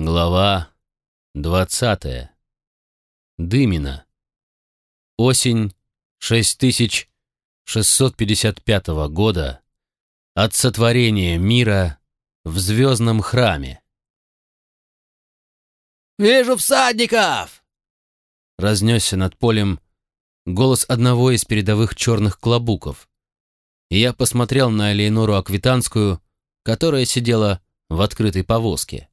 Глава двадцатая. Дымина. Осень 6655 года от сотворения мира в звездном храме. «Вижу всадников!» Разнесся над полем голос одного из передовых черных клобуков. И я посмотрел на Элеонору Аквитанскую, которая сидела в открытой повозке.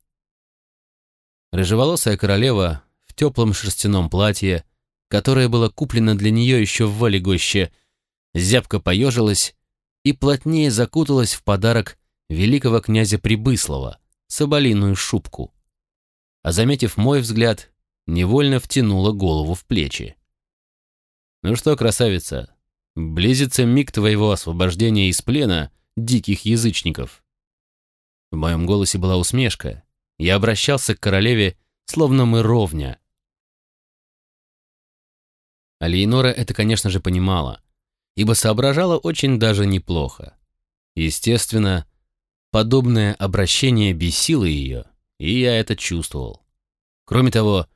Рыжеволосая королева в теплом шерстяном платье, которое было куплено для нее еще в Валегоще, зябко поежилась и плотнее закуталась в подарок великого князя Прибыслова, соболиную шубку. А заметив мой взгляд, невольно втянула голову в плечи. «Ну что, красавица, близится миг твоего освобождения из плена диких язычников». В моем голосе была усмешка, я обращался к королеве, словно мы ровня. Алиенора это, конечно же, понимала, ибо соображала очень даже неплохо. Естественно, подобное обращение бесило ее, и я это чувствовал. Кроме того,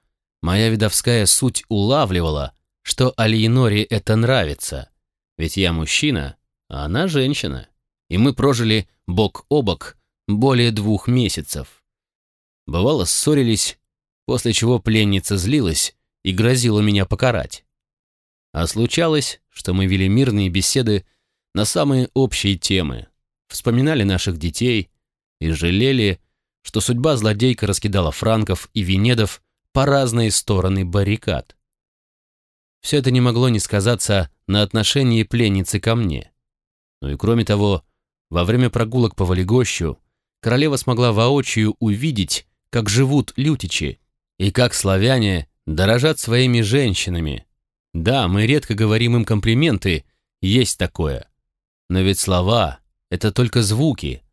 моя видовская суть улавливала, что Алиеноре это нравится, ведь я мужчина, а она женщина, и мы прожили бок о бок более двух месяцев. Бывало, ссорились, после чего пленница злилась и грозила меня покарать. А случалось, что мы вели мирные беседы на самые общие темы, вспоминали наших детей и жалели, что судьба злодейка раскидала франков и венедов по разные стороны баррикад. Все это не могло не сказаться на отношении пленницы ко мне. Ну и кроме того, во время прогулок по Валегощу королева смогла воочию увидеть, как живут лютичи, и как славяне дорожат своими женщинами. Да, мы редко говорим им комплименты, есть такое. Но ведь слова — это только звуки.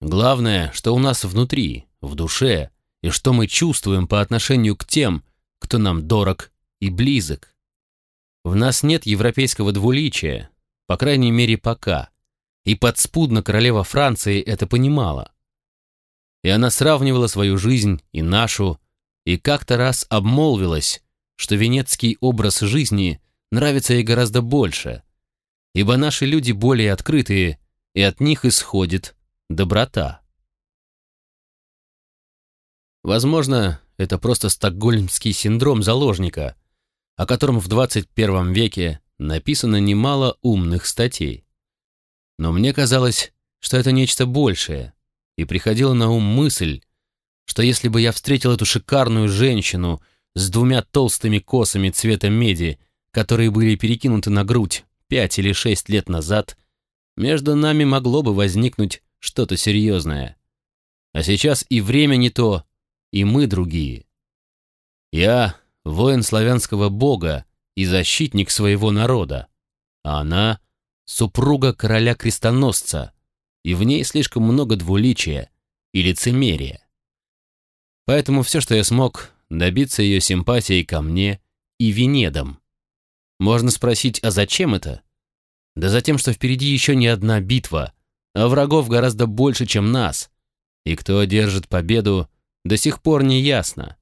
Главное, что у нас внутри, в душе, и что мы чувствуем по отношению к тем, кто нам дорог и близок. В нас нет европейского двуличия, по крайней мере, пока. И подспудно королева Франции это понимала и она сравнивала свою жизнь и нашу, и как-то раз обмолвилась, что венецкий образ жизни нравится ей гораздо больше, ибо наши люди более открытые, и от них исходит доброта. Возможно, это просто стокгольмский синдром заложника, о котором в 21 веке написано немало умных статей. Но мне казалось, что это нечто большее, и приходила на ум мысль, что если бы я встретил эту шикарную женщину с двумя толстыми косами цвета меди, которые были перекинуты на грудь пять или шесть лет назад, между нами могло бы возникнуть что-то серьезное. А сейчас и время не то, и мы другие. Я — воин славянского бога и защитник своего народа, а она — супруга короля-крестоносца, и в ней слишком много двуличия и лицемерия. Поэтому все, что я смог, добиться ее симпатии ко мне и Венедам. Можно спросить, а зачем это? Да за тем, что впереди еще не одна битва, а врагов гораздо больше, чем нас, и кто одержит победу, до сих пор не ясно.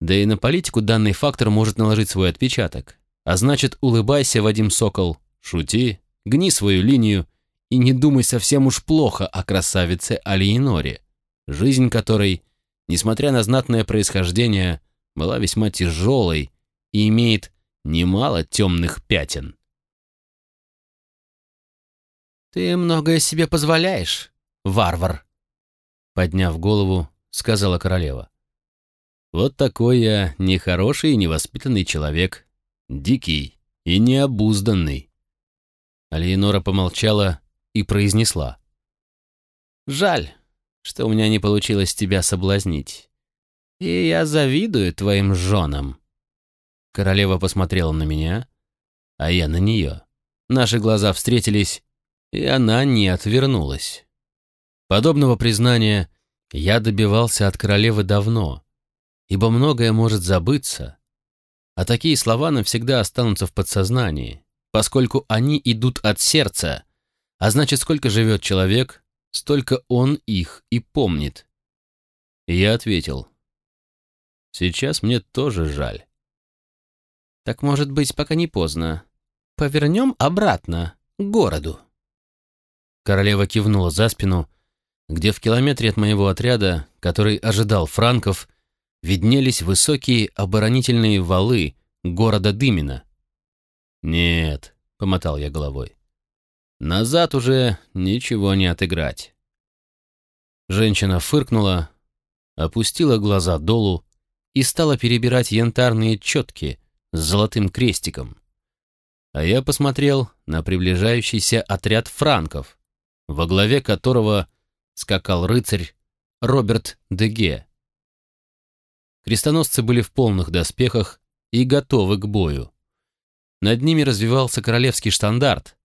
Да и на политику данный фактор может наложить свой отпечаток. А значит, улыбайся, Вадим Сокол, шути, гни свою линию и не думай совсем уж плохо о красавице Алиеноре, жизнь которой, несмотря на знатное происхождение, была весьма тяжелой и имеет немало темных пятен. «Ты многое себе позволяешь, варвар», — подняв голову, сказала королева. «Вот такой я нехороший и невоспитанный человек, дикий и необузданный». Алиенора помолчала и произнесла. «Жаль, что у меня не получилось тебя соблазнить. И я завидую твоим женам». Королева посмотрела на меня, а я на нее. Наши глаза встретились, и она не отвернулась. Подобного признания я добивался от королевы давно, ибо многое может забыться, а такие слова навсегда останутся в подсознании, поскольку они идут от сердца, а значит, сколько живет человек, столько он их и помнит. Я ответил. Сейчас мне тоже жаль. Так может быть, пока не поздно. Повернем обратно, к городу. Королева кивнула за спину, где в километре от моего отряда, который ожидал франков, виднелись высокие оборонительные валы города Дымина. «Нет», — помотал я головой, — «назад уже ничего не отыграть». Женщина фыркнула, опустила глаза долу и стала перебирать янтарные четки с золотым крестиком. А я посмотрел на приближающийся отряд франков, во главе которого скакал рыцарь Роберт Деге. Крестоносцы были в полных доспехах и готовы к бою. Над ними развивался королевский штандарт,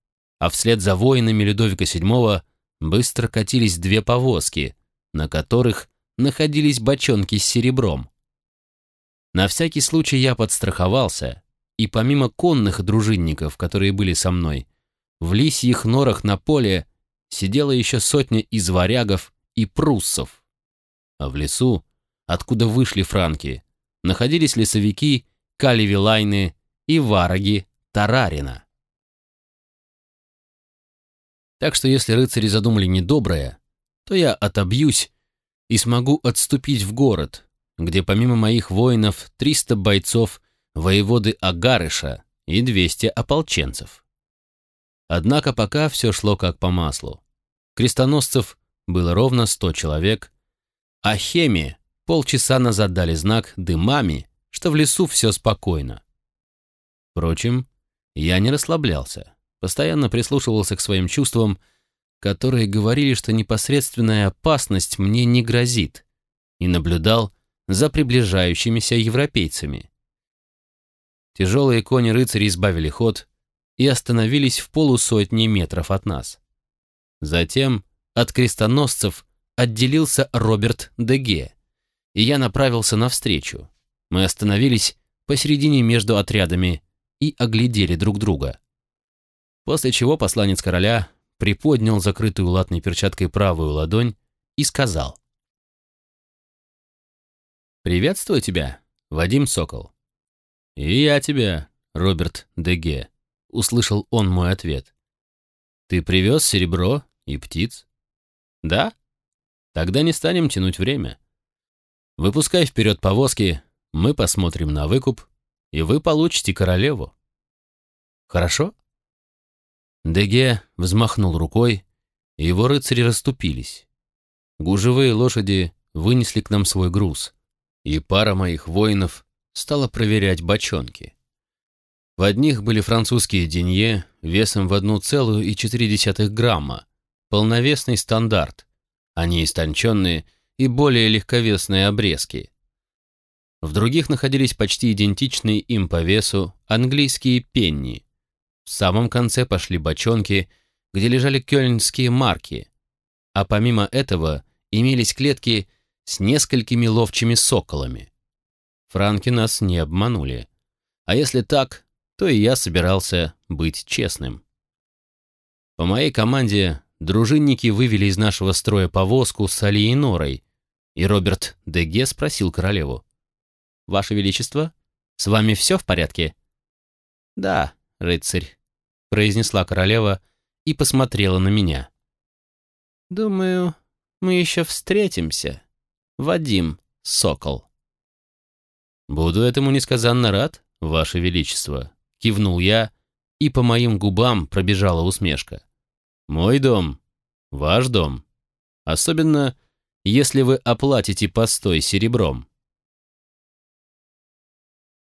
а вслед за воинами Людовика VII быстро катились две повозки, на которых находились бочонки с серебром. На всякий случай я подстраховался, и помимо конных дружинников, которые были со мной, в лисьих норах на поле сидела еще сотня из варягов и пруссов. А в лесу, откуда вышли франки, находились лесовики Каливилайны и вараги Тарарина. Так что если рыцари задумали недоброе, то я отобьюсь и смогу отступить в город, где помимо моих воинов 300 бойцов воеводы Агарыша и 200 ополченцев. Однако пока все шло как по маслу. Крестоносцев было ровно 100 человек, а Хеми полчаса назад дали знак дымами, что в лесу все спокойно. Впрочем, я не расслаблялся, постоянно прислушивался к своим чувствам, которые говорили, что непосредственная опасность мне не грозит, и наблюдал за приближающимися европейцами. Тяжелые кони рыцарей избавили ход и остановились в полусотни метров от нас. Затем от крестоносцев отделился Роберт Деге, и я направился навстречу. Мы остановились посередине между отрядами и оглядели друг друга. После чего посланец короля приподнял закрытую латной перчаткой правую ладонь и сказал. «Приветствую тебя, Вадим Сокол». «И я тебя, Роберт Деге», — услышал он мой ответ. «Ты привез серебро и птиц?» «Да? Тогда не станем тянуть время. Выпускай вперед повозки, мы посмотрим на выкуп, и вы получите королеву». «Хорошо?» Деге взмахнул рукой, и его рыцари расступились. Гужевые лошади вынесли к нам свой груз, и пара моих воинов стала проверять бочонки. В одних были французские денье весом в 1,4 грамма, полновесный стандарт, не истонченные и более легковесные обрезки. В других находились почти идентичные им по весу английские пенни, в самом конце пошли бочонки, где лежали кёльнские марки, а помимо этого имелись клетки с несколькими ловчими соколами. Франки нас не обманули. А если так, то и я собирался быть честным. По моей команде дружинники вывели из нашего строя повозку с Алией Норой, и Роберт Деге спросил королеву. «Ваше Величество, с вами все в порядке?» «Да, рыцарь», — произнесла королева и посмотрела на меня. «Думаю, мы еще встретимся, Вадим Сокол». «Буду этому несказанно рад, Ваше Величество», — кивнул я, и по моим губам пробежала усмешка. «Мой дом, ваш дом, особенно если вы оплатите постой серебром».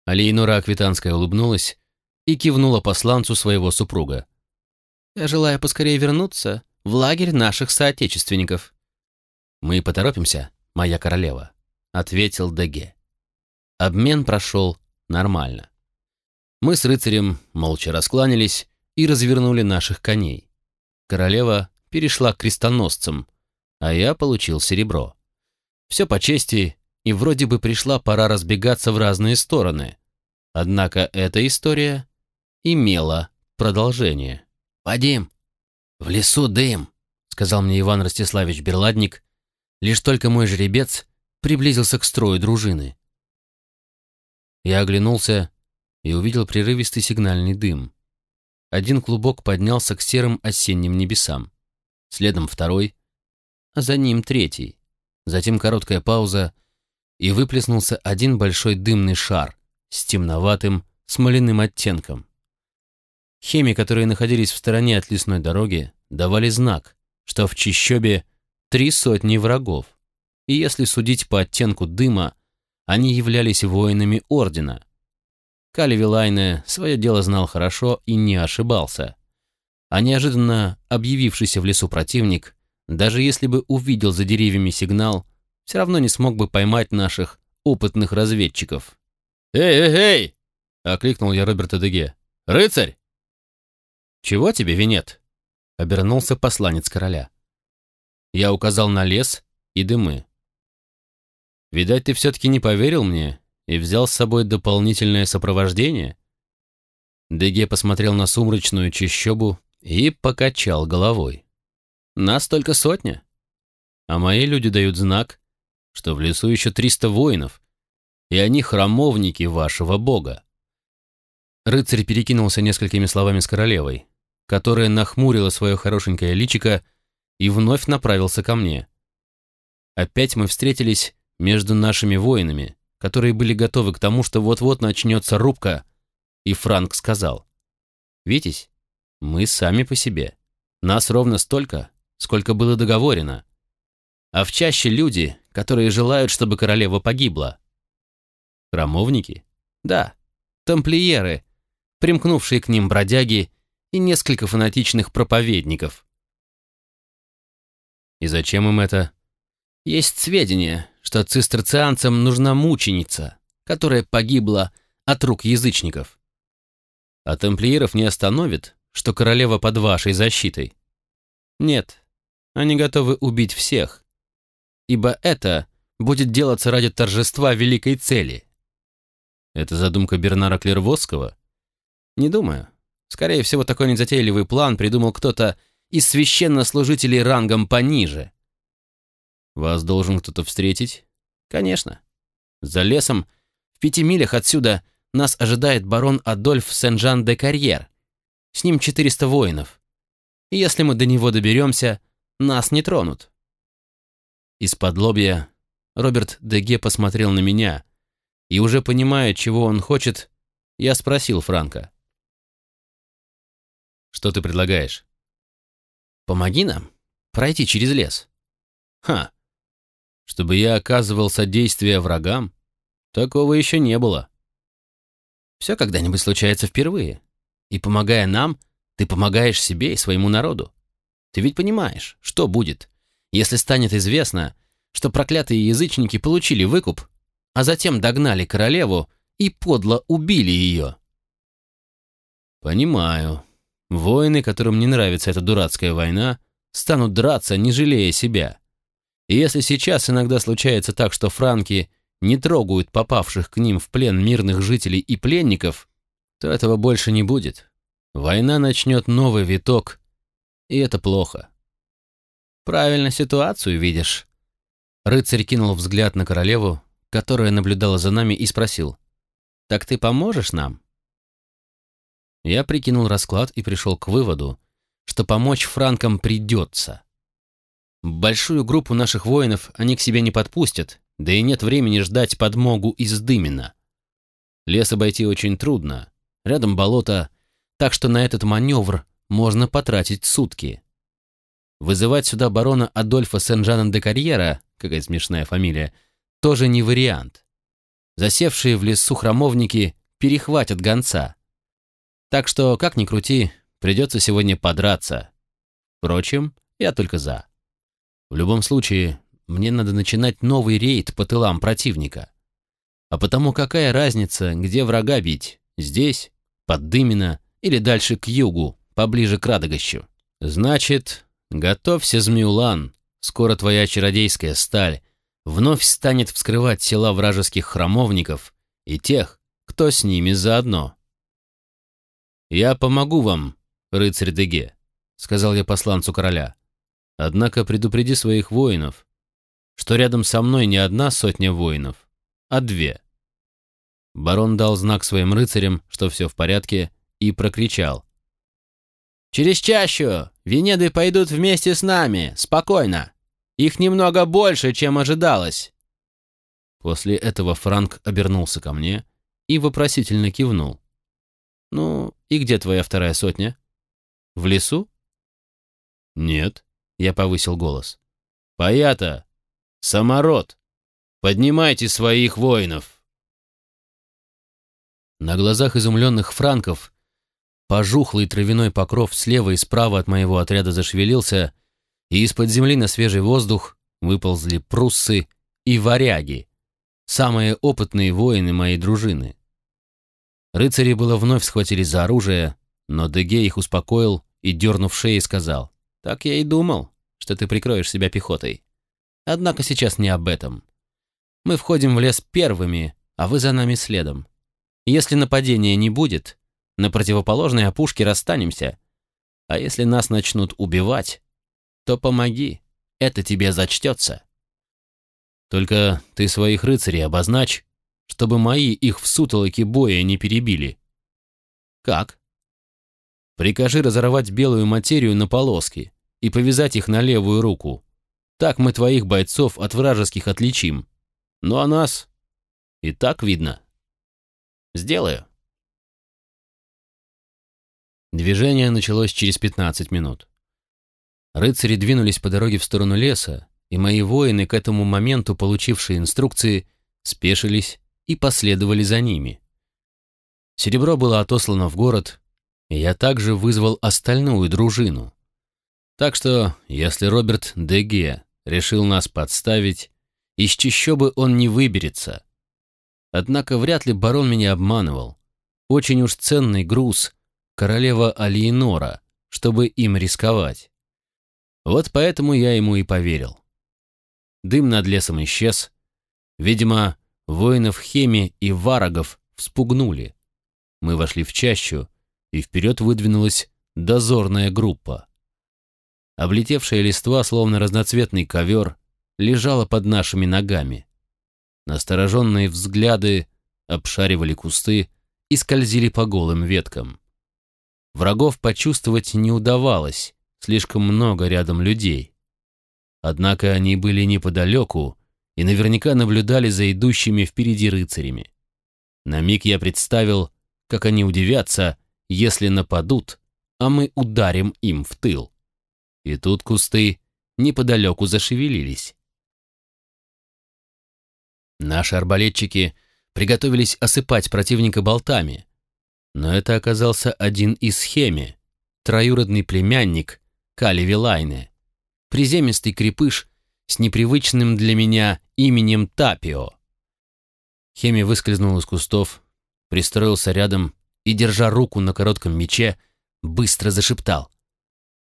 Алейнура Аквитанская улыбнулась и кивнула посланцу своего супруга. «Я желаю поскорее вернуться в лагерь наших соотечественников». «Мы поторопимся, моя королева», — ответил Деге. Обмен прошел нормально. Мы с рыцарем молча раскланялись и развернули наших коней. Королева перешла к крестоносцам, а я получил серебро. Все по чести, и вроде бы пришла пора разбегаться в разные стороны. Однако эта история имела продолжение. «Вадим, в лесу дым», — сказал мне Иван Ростиславич Берладник. Лишь только мой жеребец приблизился к строю дружины. Я оглянулся и увидел прерывистый сигнальный дым. Один клубок поднялся к серым осенним небесам, следом второй, а за ним третий. Затем короткая пауза, и выплеснулся один большой дымный шар с темноватым смоляным оттенком. Хеми, которые находились в стороне от лесной дороги, давали знак, что в чищобе три сотни врагов, и если судить по оттенку дыма, они являлись воинами Ордена. Кали Вилайне свое дело знал хорошо и не ошибался. А неожиданно объявившийся в лесу противник, даже если бы увидел за деревьями сигнал, все равно не смог бы поймать наших опытных разведчиков. «Эй, эй, эй!» — окликнул я Роберта Деге. «Рыцарь!» «Чего тебе, Винет?» — обернулся посланец короля. Я указал на лес и дымы. «Видать, ты все-таки не поверил мне и взял с собой дополнительное сопровождение?» Деге посмотрел на сумрачную чащобу и покачал головой. «Нас только сотня, а мои люди дают знак, что в лесу еще триста воинов, и они храмовники вашего бога». Рыцарь перекинулся несколькими словами с королевой, которая нахмурила свое хорошенькое личико и вновь направился ко мне. Опять мы встретились между нашими воинами, которые были готовы к тому, что вот-вот начнется рубка, и Франк сказал, «Витязь, мы сами по себе. Нас ровно столько, сколько было договорено. А в чаще люди, которые желают, чтобы королева погибла. Храмовники? Да, тамплиеры, примкнувшие к ним бродяги и несколько фанатичных проповедников. И зачем им это? Есть сведения, что цистерцианцам нужна мученица, которая погибла от рук язычников. А тамплиеров не остановит, что королева под вашей защитой. Нет, они готовы убить всех, ибо это будет делаться ради торжества великой цели. Это задумка Бернара Клервосского? Не думаю. Скорее всего, такой незатейливый план придумал кто-то из священнослужителей рангом пониже. Вас должен кто-то встретить? Конечно. За лесом, в пяти милях отсюда, нас ожидает барон Адольф Сен-Жан де Карьер. С ним 400 воинов. И если мы до него доберемся, нас не тронут. Из-под лобья Роберт Деге посмотрел на меня, и уже понимая, чего он хочет, я спросил Франка. «Что ты предлагаешь?» «Помоги нам пройти через лес». «Ха! Чтобы я оказывал содействие врагам? Такого еще не было». «Все когда-нибудь случается впервые. И помогая нам, ты помогаешь себе и своему народу. Ты ведь понимаешь, что будет, если станет известно, что проклятые язычники получили выкуп, а затем догнали королеву и подло убили ее?» «Понимаю», Воины, которым не нравится эта дурацкая война, станут драться, не жалея себя. И если сейчас иногда случается так, что франки не трогают попавших к ним в плен мирных жителей и пленников, то этого больше не будет. Война начнет новый виток, и это плохо. Правильно ситуацию видишь. Рыцарь кинул взгляд на королеву, которая наблюдала за нами, и спросил, «Так ты поможешь нам?» Я прикинул расклад и пришел к выводу, что помочь франкам придется. Большую группу наших воинов они к себе не подпустят, да и нет времени ждать подмогу из Дымина. Лес обойти очень трудно, рядом болото, так что на этот маневр можно потратить сутки. Вызывать сюда барона Адольфа Сен-Жана де Карьера, какая смешная фамилия, тоже не вариант. Засевшие в лесу храмовники перехватят гонца, так что, как ни крути, придется сегодня подраться. Впрочем, я только за. В любом случае, мне надо начинать новый рейд по тылам противника. А потому какая разница, где врага бить? Здесь, под Дымино или дальше к югу, поближе к Радогощу? Значит, готовься, Змеулан, скоро твоя чародейская сталь вновь станет вскрывать тела вражеских храмовников и тех, кто с ними заодно. «Я помогу вам, рыцарь Деге», — сказал я посланцу короля. «Однако предупреди своих воинов, что рядом со мной не одна сотня воинов, а две. Барон дал знак своим рыцарям, что все в порядке, и прокричал. «Через чащу! Венеды пойдут вместе с нами! Спокойно! Их немного больше, чем ожидалось!» После этого Франк обернулся ко мне и вопросительно кивнул. «Ну, и где твоя вторая сотня? В лесу?» «Нет», — я повысил голос. «Паята! Самород! Поднимайте своих воинов!» На глазах изумленных франков пожухлый травяной покров слева и справа от моего отряда зашевелился, и из-под земли на свежий воздух выползли пруссы и варяги, самые опытные воины моей дружины. Рыцари было вновь схватили за оружие, но Деге их успокоил и, дернув шеи, сказал, «Так я и думал, что ты прикроешь себя пехотой. Однако сейчас не об этом. Мы входим в лес первыми, а вы за нами следом. Если нападения не будет, на противоположной опушке расстанемся. А если нас начнут убивать, то помоги, это тебе зачтется. Только ты своих рыцарей обозначь, чтобы мои их в сутолоке боя не перебили. Как? Прикажи разорвать белую материю на полоски и повязать их на левую руку. Так мы твоих бойцов от вражеских отличим. Ну а нас и так видно. Сделаю. Движение началось через 15 минут. Рыцари двинулись по дороге в сторону леса, и мои воины, к этому моменту получившие инструкции, спешились и последовали за ними. Серебро было отослано в город, и я также вызвал остальную дружину. Так что, если Роберт Деге решил нас подставить, из чищобы он не выберется. Однако вряд ли барон меня обманывал. Очень уж ценный груз королева Алиенора, чтобы им рисковать. Вот поэтому я ему и поверил. Дым над лесом исчез. Видимо, воинов Хеми и Варагов вспугнули. Мы вошли в чащу, и вперед выдвинулась дозорная группа. Облетевшая листва, словно разноцветный ковер, лежала под нашими ногами. Настороженные взгляды обшаривали кусты и скользили по голым веткам. Врагов почувствовать не удавалось, слишком много рядом людей. Однако они были неподалеку и наверняка наблюдали за идущими впереди рыцарями. На миг я представил, как они удивятся, если нападут, а мы ударим им в тыл. И тут кусты неподалеку зашевелились. Наши арбалетчики приготовились осыпать противника болтами, но это оказался один из Хеми, троюродный племянник Кали Вилайне, приземистый крепыш с непривычным для меня именем Тапио. Хеми выскользнул из кустов, пристроился рядом и, держа руку на коротком мече, быстро зашептал.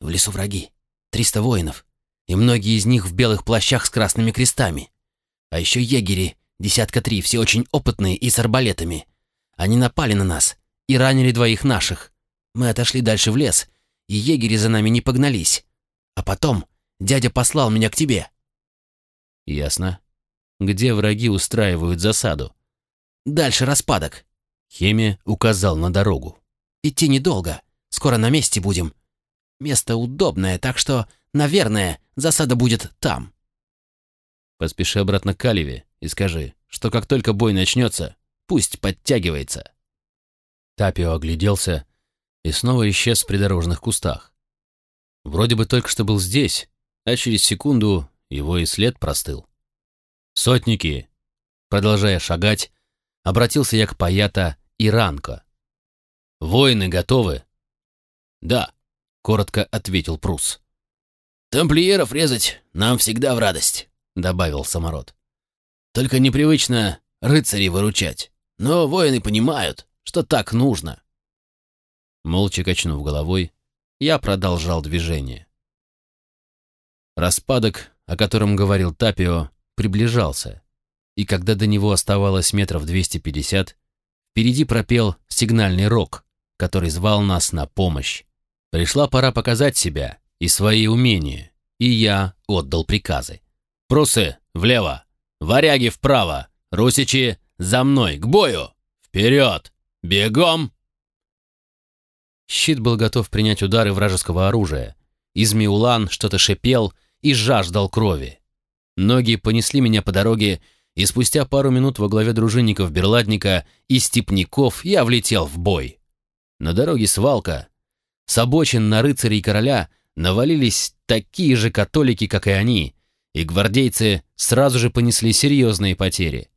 «В лесу враги, триста воинов, и многие из них в белых плащах с красными крестами. А еще егери, десятка три, все очень опытные и с арбалетами. Они напали на нас и ранили двоих наших. Мы отошли дальше в лес и егери за нами не погнались. А потом дядя послал меня к тебе». «Ясно. Где враги устраивают засаду?» «Дальше распадок». Хемия указал на дорогу. «Идти недолго. Скоро на месте будем. Место удобное, так что, наверное, засада будет там». Поспеши обратно к Калеве и скажи, что как только бой начнется, пусть подтягивается. Тапио огляделся и снова исчез в придорожных кустах. Вроде бы только что был здесь, а через секунду его и след простыл. «Сотники!» Продолжая шагать, обратился я к Паята и Ранко. «Воины готовы?» «Да», — коротко ответил Прус. «Тамплиеров резать нам всегда в радость», — добавил Самород. «Только непривычно рыцарей выручать, но воины понимают, что так нужно». Молча качнув головой, я продолжал движение. Распадок, о котором говорил Тапио, приближался, и когда до него оставалось метров 250, впереди пропел сигнальный рог, который звал нас на помощь. Пришла пора показать себя и свои умения, и я отдал приказы. «Прусы, влево! Варяги вправо! Русичи за мной! К бою! Вперед! Бегом!» Щит был готов принять удары вражеского оружия. Измиулан что-то шипел и жаждал крови. Ноги понесли меня по дороге, и спустя пару минут во главе дружинников Берладника и степняков я влетел в бой. На дороге свалка. С обочин на рыцарей короля навалились такие же католики, как и они, и гвардейцы сразу же понесли серьезные потери.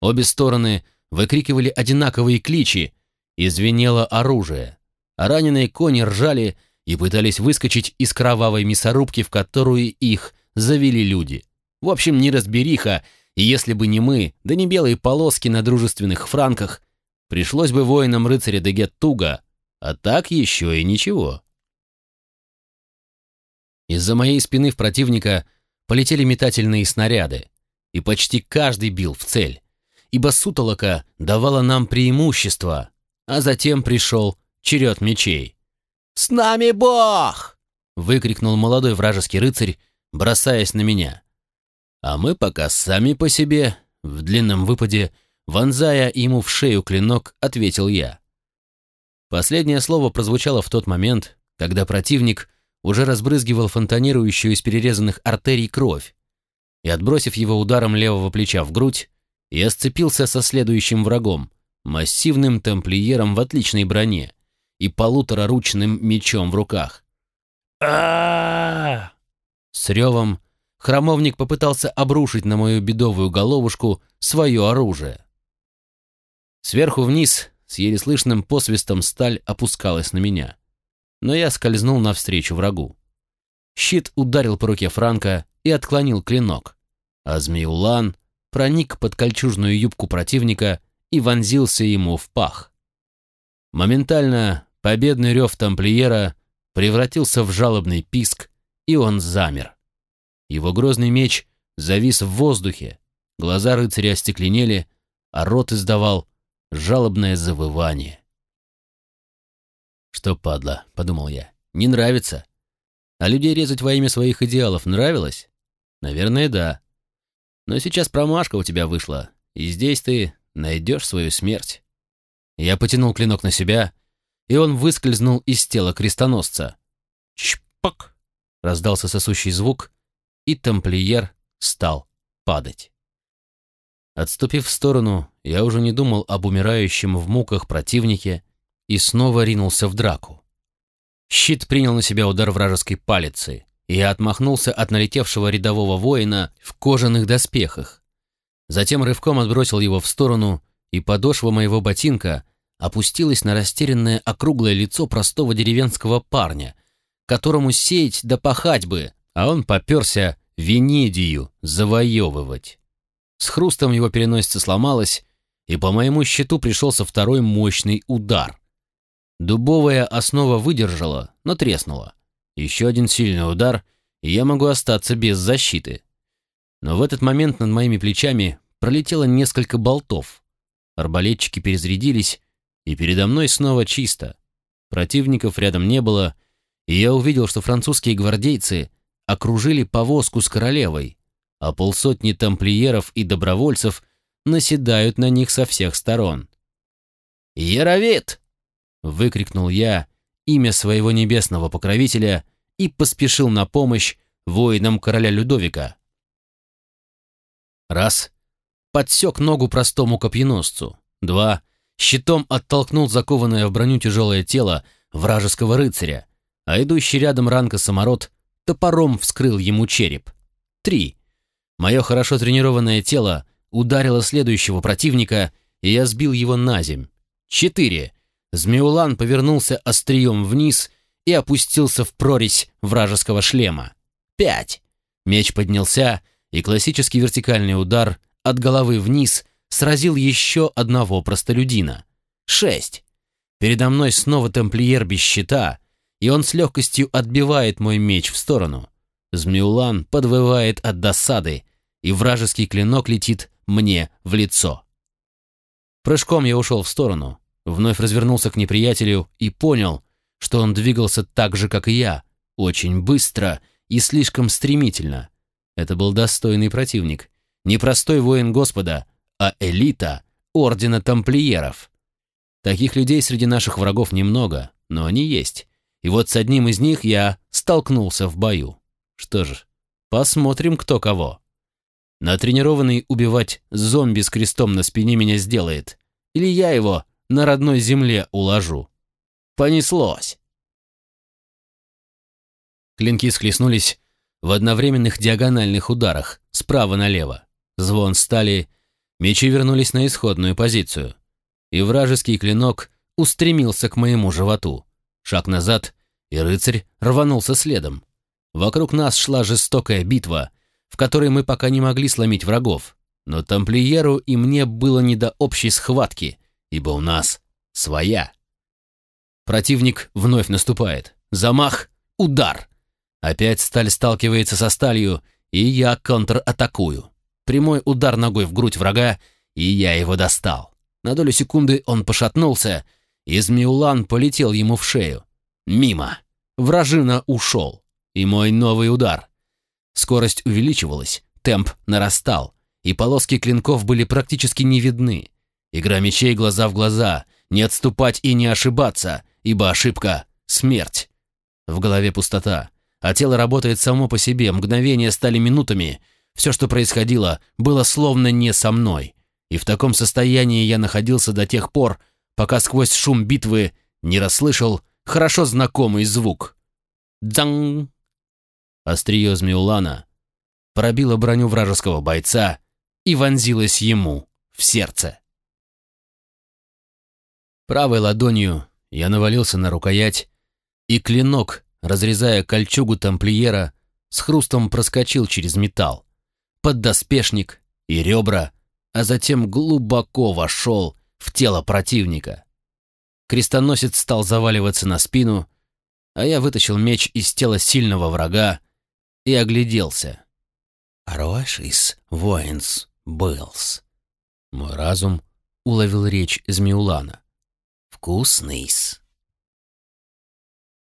Обе стороны выкрикивали одинаковые кличи, и звенело оружие, а раненые кони ржали и пытались выскочить из кровавой мясорубки, в которую их завели люди. В общем, неразбериха, и если бы не мы, да не белые полоски на дружественных франках, пришлось бы воинам рыцаря Дегет туго, а так еще и ничего. Из-за моей спины в противника полетели метательные снаряды, и почти каждый бил в цель, ибо сутолока давала нам преимущество, а затем пришел черед мечей. «С нами Бог!» — выкрикнул молодой вражеский рыцарь, бросаясь на меня. А мы пока сами по себе, в длинном выпаде, вонзая ему в шею клинок, ответил я. Последнее слово прозвучало в тот момент, когда противник уже разбрызгивал фонтанирующую из перерезанных артерий кровь, и, отбросив его ударом левого плеча в грудь, я сцепился со следующим врагом, массивным тамплиером в отличной броне и полутораручным мечом в руках. а С ревом храмовник попытался обрушить на мою бедовую головушку свое оружие. Сверху вниз, с еле слышным посвистом, сталь опускалась на меня. Но я скользнул навстречу врагу. Щит ударил по руке Франка и отклонил клинок, а Змеулан проник под кольчужную юбку противника и вонзился ему в пах. Моментально победный рев тамплиера превратился в жалобный писк, и он замер. Его грозный меч завис в воздухе, глаза рыцаря остекленели, а рот издавал жалобное завывание. «Что, падла?» — подумал я. «Не нравится. А людей резать во имя своих идеалов нравилось? Наверное, да. Но сейчас промашка у тебя вышла, и здесь ты найдешь свою смерть». Я потянул клинок на себя, и он выскользнул из тела крестоносца. «Чпок!» — раздался сосущий звук, и тамплиер стал падать. Отступив в сторону, я уже не думал об умирающем в муках противнике и снова ринулся в драку. Щит принял на себя удар вражеской палицы, и я отмахнулся от налетевшего рядового воина в кожаных доспехах. Затем рывком отбросил его в сторону, и подошва моего ботинка опустилась на растерянное округлое лицо простого деревенского парня, которому сеять да пахать бы, а он поперся Венедию завоевывать. С хрустом его переносица сломалась, и по моему счету пришелся второй мощный удар. Дубовая основа выдержала, но треснула. Еще один сильный удар, и я могу остаться без защиты. Но в этот момент над моими плечами пролетело несколько болтов. Арбалетчики перезарядились, и передо мной снова чисто. Противников рядом не было, и я увидел, что французские гвардейцы окружили повозку с королевой, а полсотни тамплиеров и добровольцев наседают на них со всех сторон. «Яровит!» — выкрикнул я имя своего небесного покровителя и поспешил на помощь воинам короля Людовика. Раз — подсек ногу простому копьеносцу. Два — щитом оттолкнул закованное в броню тяжелое тело вражеского рыцаря, а идущий рядом ранка самород топором вскрыл ему череп. Три. Мое хорошо тренированное тело ударило следующего противника, и я сбил его на земь. Четыре. Змеулан повернулся острием вниз и опустился в прорезь вражеского шлема. Пять. Меч поднялся, и классический вертикальный удар от головы вниз сразил еще одного простолюдина. Шесть. Передо мной снова тамплиер без щита, и он с легкостью отбивает мой меч в сторону. Змеулан подвывает от досады, и вражеский клинок летит мне в лицо. Прыжком я ушел в сторону, вновь развернулся к неприятелю и понял, что он двигался так же, как и я, очень быстро и слишком стремительно. Это был достойный противник, не простой воин Господа, а элита Ордена Тамплиеров. Таких людей среди наших врагов немного, но они есть. И вот с одним из них я столкнулся в бою. Что ж, посмотрим, кто кого. Натренированный убивать зомби с крестом на спине меня сделает. Или я его на родной земле уложу. Понеслось. Клинки схлестнулись в одновременных диагональных ударах, справа налево. Звон стали, мечи вернулись на исходную позицию. И вражеский клинок устремился к моему животу. Шаг назад, и рыцарь рванулся следом. Вокруг нас шла жестокая битва, в которой мы пока не могли сломить врагов. Но тамплиеру и мне было не до общей схватки, ибо у нас своя. Противник вновь наступает. Замах, удар. Опять сталь сталкивается со сталью, и я контратакую. Прямой удар ногой в грудь врага, и я его достал. На долю секунды он пошатнулся, и Змеулан полетел ему в шею. Мимо. Вражина ушел. И мой новый удар. Скорость увеличивалась, темп нарастал, и полоски клинков были практически не видны. Игра мечей глаза в глаза, не отступать и не ошибаться, ибо ошибка — смерть. В голове пустота а тело работает само по себе, мгновения стали минутами. Все, что происходило, было словно не со мной. И в таком состоянии я находился до тех пор, пока сквозь шум битвы не расслышал хорошо знакомый звук. Дзанг! Острие Змеулана пробило броню вражеского бойца и вонзилось ему в сердце. Правой ладонью я навалился на рукоять, и клинок, разрезая кольчугу тамплиера, с хрустом проскочил через металл, под доспешник и ребра, а затем глубоко вошел в тело противника. Крестоносец стал заваливаться на спину, а я вытащил меч из тела сильного врага и огляделся. «Хорошийс, воинс, былс». Мой разум уловил речь Змеулана. «Вкуснейс».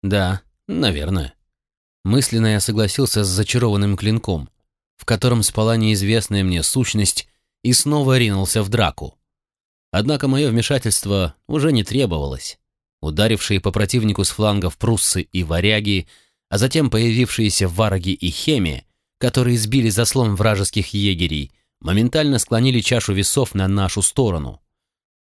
Да, Наверное. Мысленно я согласился с зачарованным клинком, в котором спала неизвестная мне сущность, и снова ринулся в драку. Однако мое вмешательство уже не требовалось. Ударившие по противнику с флангов пруссы и варяги, а затем появившиеся вараги и хеми, которые сбили заслон вражеских егерей, моментально склонили чашу весов на нашу сторону.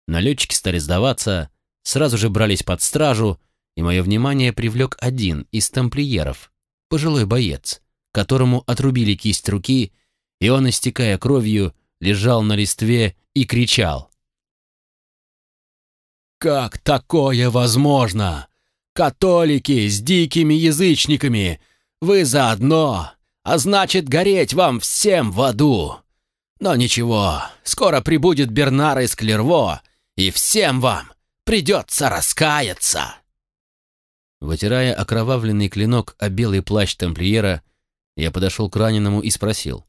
Налетчики стали сдаваться, сразу же брались под стражу, и мое внимание привлек один из тамплиеров, пожилой боец, которому отрубили кисть руки, и он, истекая кровью, лежал на листве и кричал. «Как такое возможно? Католики с дикими язычниками! Вы заодно, а значит, гореть вам всем в аду! Но ничего, скоро прибудет Бернар из Клерво, и всем вам придется раскаяться!» Вытирая окровавленный клинок о белый плащ тамплиера, я подошел к раненому и спросил.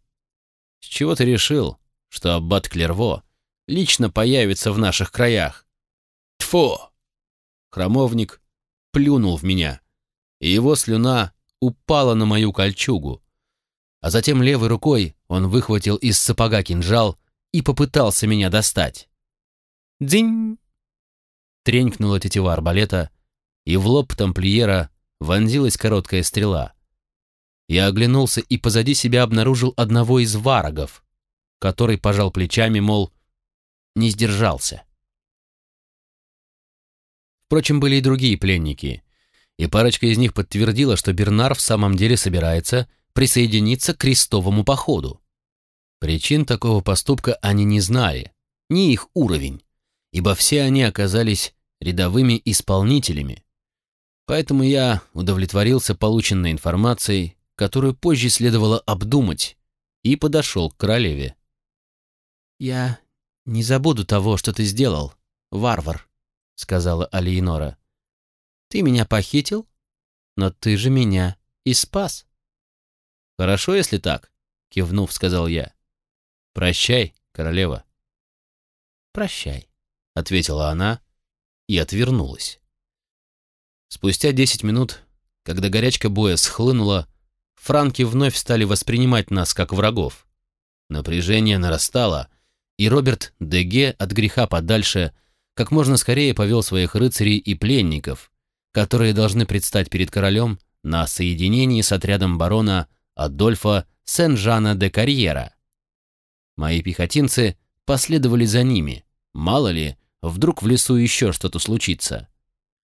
«С чего ты решил, что аббат Клерво лично появится в наших краях?» «Тьфу!» Хромовник плюнул в меня, и его слюна упала на мою кольчугу. А затем левой рукой он выхватил из сапога кинжал и попытался меня достать. «Дзинь!» Тренькнула тетива арбалета, и в лоб тамплиера вонзилась короткая стрела. Я оглянулся и позади себя обнаружил одного из варагов, который пожал плечами, мол, не сдержался. Впрочем, были и другие пленники, и парочка из них подтвердила, что Бернар в самом деле собирается присоединиться к крестовому походу. Причин такого поступка они не знали, ни их уровень, ибо все они оказались рядовыми исполнителями, Поэтому я удовлетворился полученной информацией, которую позже следовало обдумать, и подошел к королеве. «Я не забуду того, что ты сделал, варвар», — сказала Алиенора. «Ты меня похитил, но ты же меня и спас». «Хорошо, если так», — кивнув, сказал я. «Прощай, королева». «Прощай», — ответила она и отвернулась. Спустя десять минут, когда горячка боя схлынула, франки вновь стали воспринимать нас как врагов. Напряжение нарастало, и Роберт Деге от греха подальше как можно скорее повел своих рыцарей и пленников, которые должны предстать перед королем на соединении с отрядом барона Адольфа Сен-Жана де Карьера. Мои пехотинцы последовали за ними, мало ли, вдруг в лесу еще что-то случится.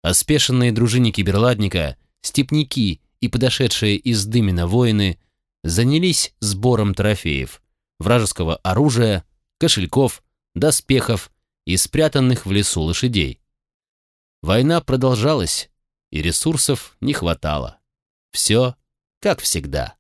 А спешенные дружинники Берладника, степняки и подошедшие из Дымина воины занялись сбором трофеев, вражеского оружия, кошельков, доспехов и спрятанных в лесу лошадей. Война продолжалась, и ресурсов не хватало. Все как всегда.